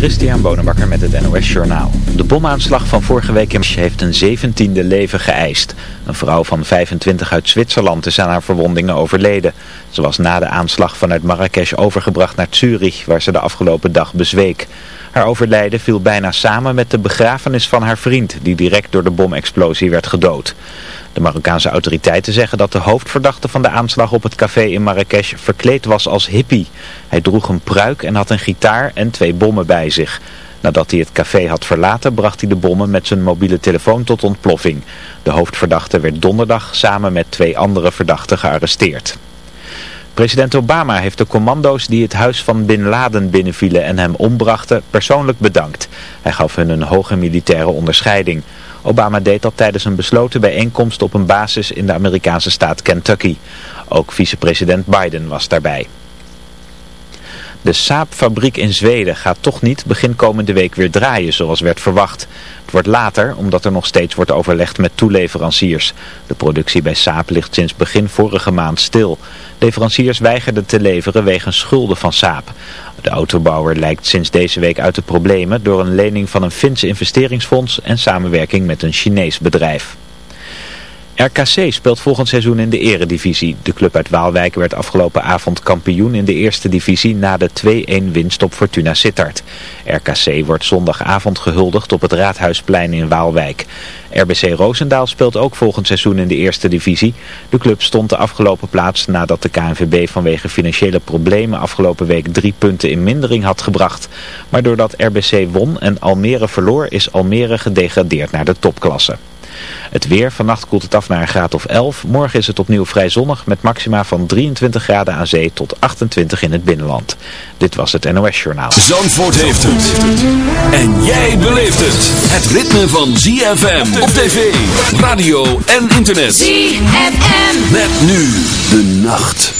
Christian Bonenbakker met het NOS Journaal. De bomaanslag van vorige week in heeft een zeventiende leven geëist. Een vrouw van 25 uit Zwitserland is aan haar verwondingen overleden. Ze was na de aanslag vanuit Marrakesh overgebracht naar Zurich, waar ze de afgelopen dag bezweek. Haar overlijden viel bijna samen met de begrafenis van haar vriend, die direct door de bomexplosie werd gedood. De Marokkaanse autoriteiten zeggen dat de hoofdverdachte van de aanslag op het café in Marrakesh verkleed was als hippie. Hij droeg een pruik en had een gitaar en twee bommen bij zich. Nadat hij het café had verlaten bracht hij de bommen met zijn mobiele telefoon tot ontploffing. De hoofdverdachte werd donderdag samen met twee andere verdachten gearresteerd. President Obama heeft de commando's die het huis van Bin Laden binnenvielen en hem ombrachten persoonlijk bedankt. Hij gaf hun een hoge militaire onderscheiding. Obama deed dat tijdens een besloten bijeenkomst op een basis in de Amerikaanse staat Kentucky. Ook vicepresident Biden was daarbij. De Saab-fabriek in Zweden gaat toch niet begin komende week weer draaien zoals werd verwacht. Het wordt later omdat er nog steeds wordt overlegd met toeleveranciers. De productie bij Saab ligt sinds begin vorige maand stil. Leveranciers weigerden te leveren wegens schulden van Saab. De autobouwer lijkt sinds deze week uit de problemen door een lening van een Finse investeringsfonds en samenwerking met een Chinees bedrijf. RKC speelt volgend seizoen in de eredivisie. De club uit Waalwijk werd afgelopen avond kampioen in de eerste divisie na de 2-1 winst op Fortuna Sittard. RKC wordt zondagavond gehuldigd op het Raadhuisplein in Waalwijk. RBC Roosendaal speelt ook volgend seizoen in de eerste divisie. De club stond de afgelopen plaats nadat de KNVB vanwege financiële problemen afgelopen week drie punten in mindering had gebracht. Maar doordat RBC won en Almere verloor is Almere gedegradeerd naar de topklasse. Het weer, vannacht koelt het af naar een graad of 11. Morgen is het opnieuw vrij zonnig met maxima van 23 graden aan zee tot 28 in het binnenland. Dit was het NOS Journaal. Zandvoort heeft het. En jij beleeft het. Het ritme van ZFM op tv, radio en internet. ZFM. Met nu de nacht.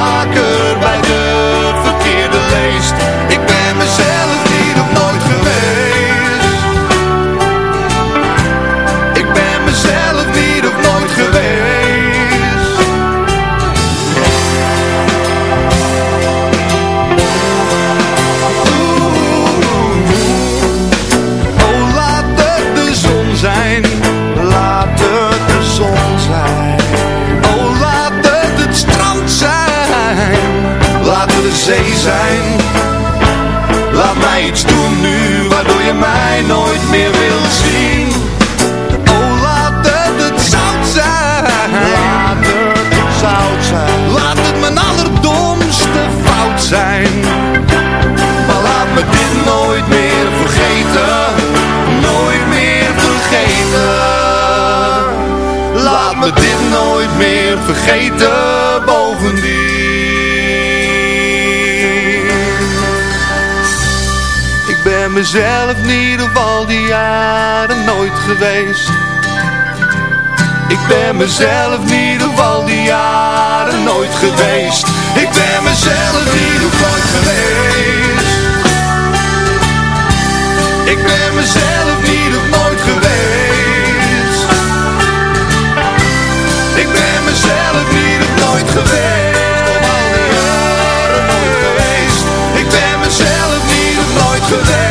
me dit nooit meer vergeten Bovendien. Ik ben mezelf niet op al die jaren nooit geweest. Ik ben mezelf niet op al die jaren nooit geweest. Ik ben mezelf niet op nooit geweest. Ik ben mezelf Ik ben mezelf niet op nooit geweest. Op al die jaren nooit geweest. Ik ben mezelf niet op nooit geweest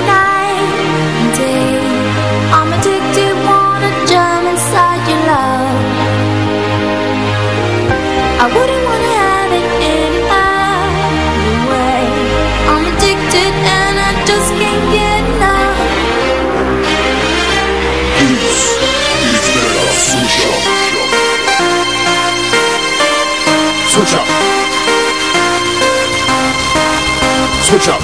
Switch up.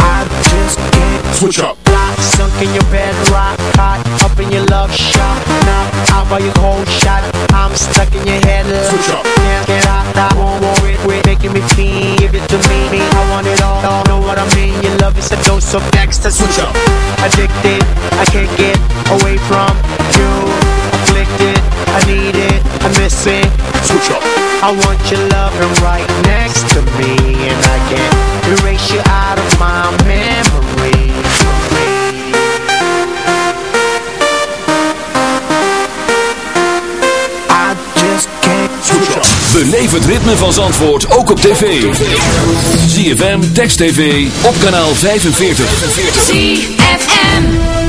I just can't Switch up. Rock, sunk in your bed, rock hot, up in your love shot. Now, out by your cold shot, I'm stuck in your head. Switch up. Can't get out, I won't worry, quit making me feel. Give it to me, me, I want it all. all. Know what I mean? Your love is a dose of next Switch up. Addicted, I can't get away from you. Afflicted, I need it, I miss it. switch. I want your loving right next to me, and I can't erase you out of my memory. I just can't. Beleef het ritme van Zandvoort ook op tv. ZFM Text TV op kanaal 45. 45.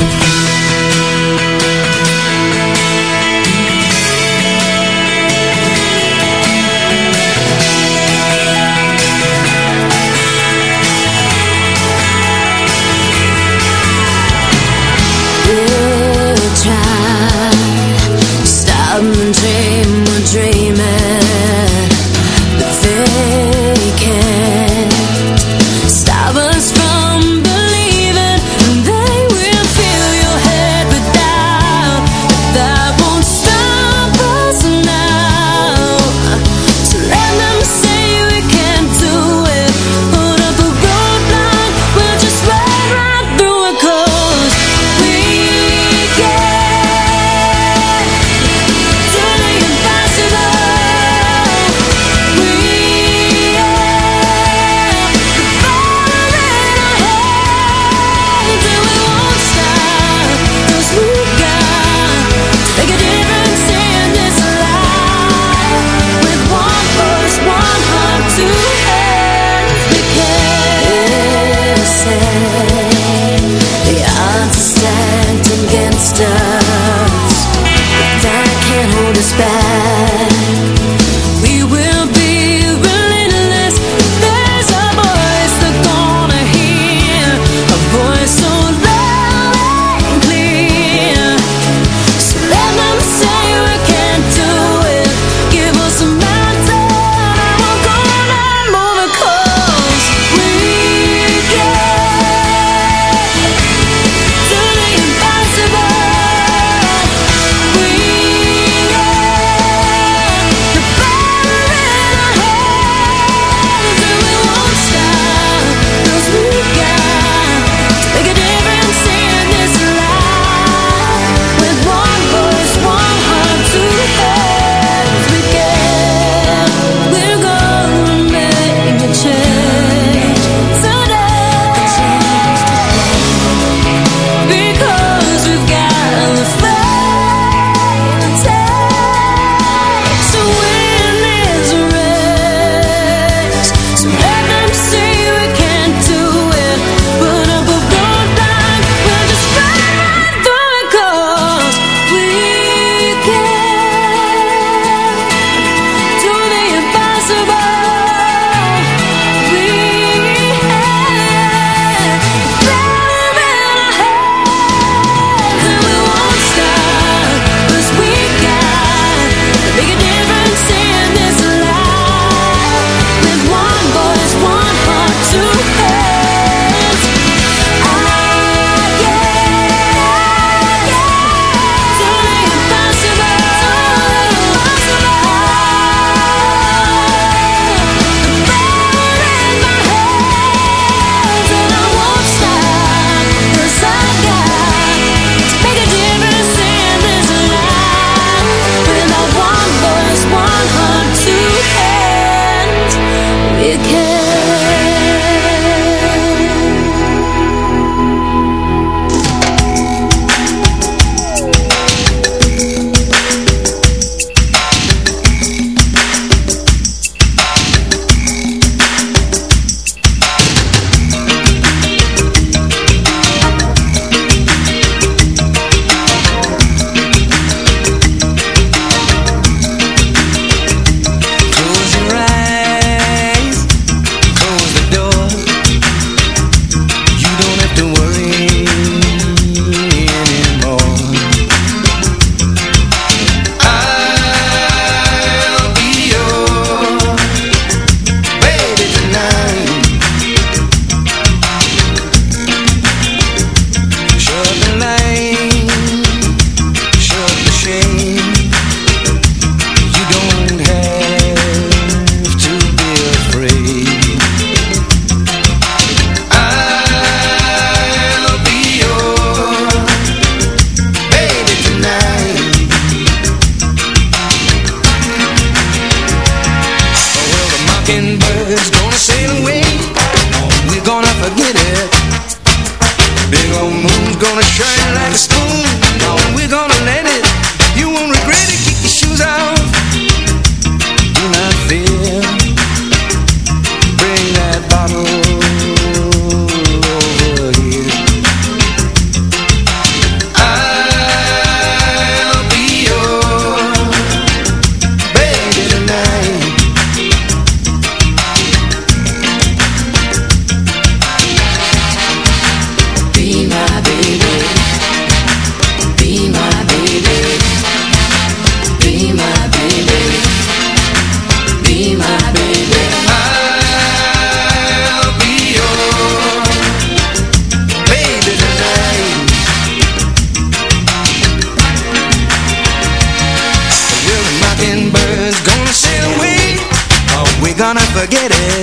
gonna forget it.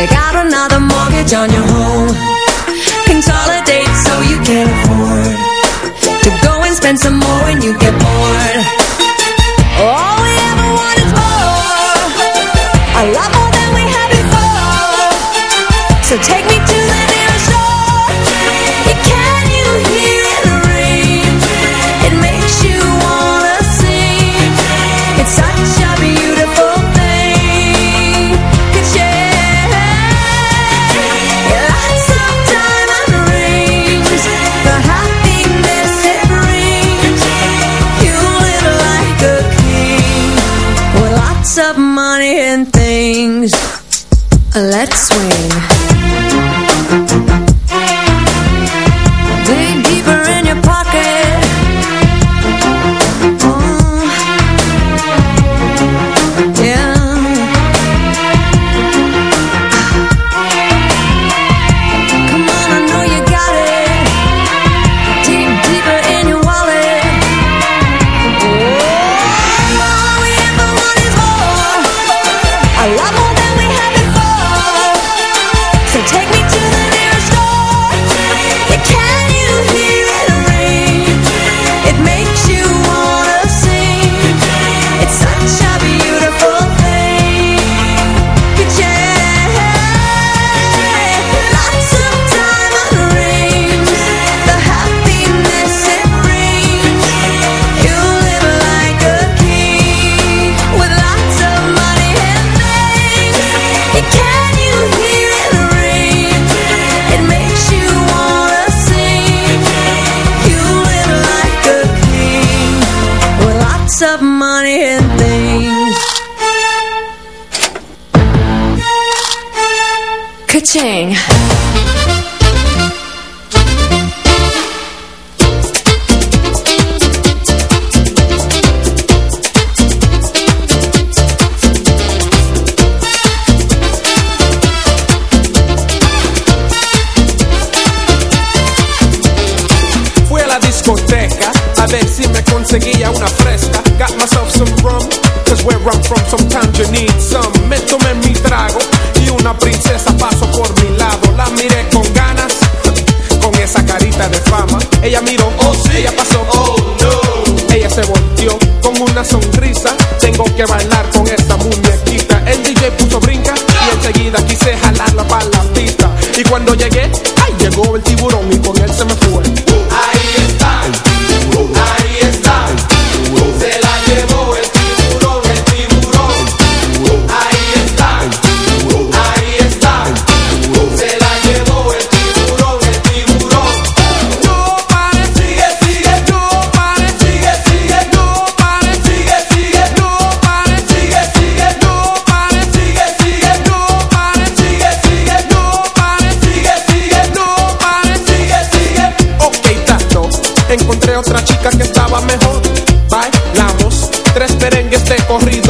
They got another mortgage on your home. up money and things. Let's swing. Ella miró, oh sí, ella pasó, oh no. Ella se volteó con una sonrisa. Tengo que bailar con esta muñequita. El DJ puso brinca y enseguida quise jalarla para la pista. Y cuando llegué, ay, llegó el tiburón y con él se me fue te corrido.